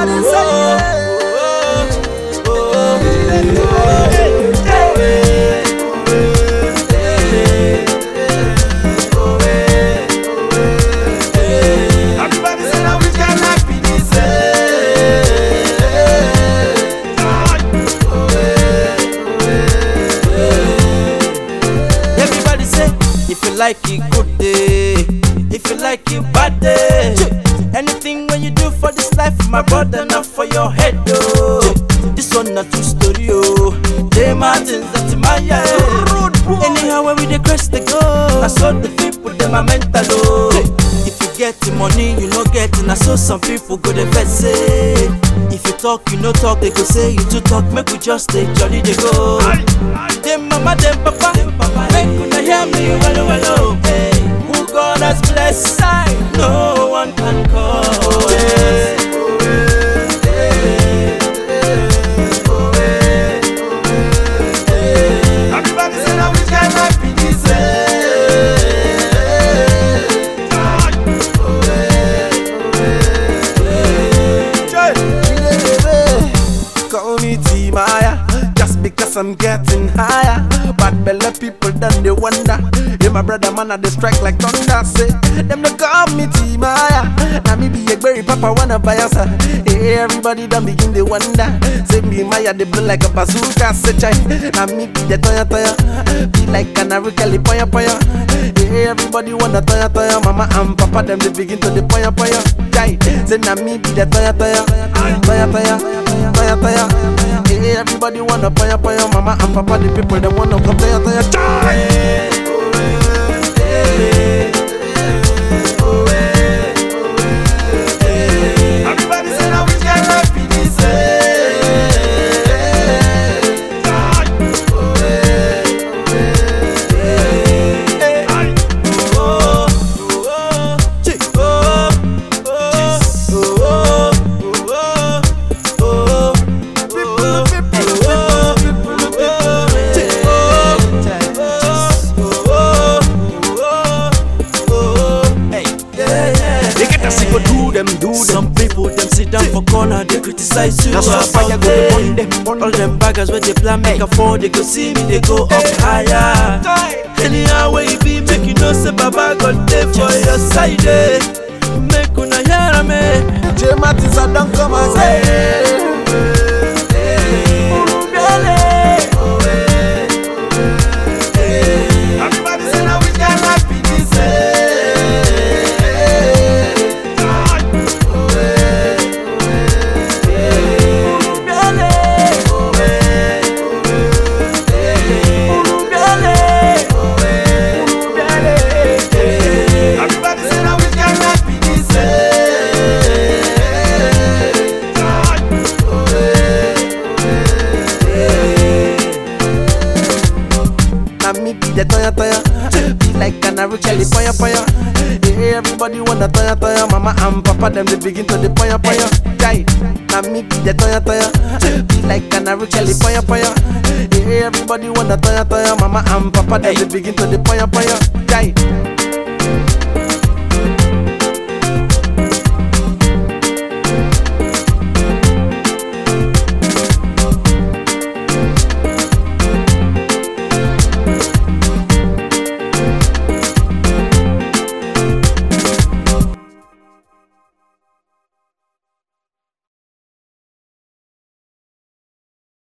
Everybody say Everybody say now which kind life be? Everybody say, if you like it, good day. If you like it, bad day. Anything when you do for this life, my brother, not for your head, oh. This one not true story, oh. J Martins, that's my yeah. Oh. Anyhow, when we dey crest the go, I saw the people, them are mental, oh. If you get the money, you no get it. I saw some people go the vex say. If you talk, you no talk, they go say you too talk. Make we just stay jolly, they go. Them mama, them papa, make una hear me well, well, oh. Hey, who God has blessed, I'm getting higher. Bad belly people then they wonder. Yeah my brother man I they strike like thunder Say them they call me T-Maya. Now me be a berry papa wanna buy us Hey eh, everybody done begin they wonder. Say me Maya they blow like a bazooka Say chai. Now me be the toya toya Be like canary kelly poya poya. Hey everybody wanna toya toya. Mama and papa them they begin to the poya poya. Chai. Say now me be the toya toya Toya toya Toya toya. Hey everybody wanna poya poya Mama and papa the people they wanna come toya toya for corner, they criticize you. That's why fire go dey burn them, All them baggers where they plan make a fall, they go see me, they go up higher. Anyhow where you be, make you know say Baba God there for your side. eh. Make una hear me. J Martins I don't kelly poya poya Hey, everybody wanna toya toya Mama and papa them they begin to the poya poya Jai Now me be the toya toya Be like canary kelly poya poya Hey, everybody wanna toya toya Mama and papa them they begin to the poya poya Jai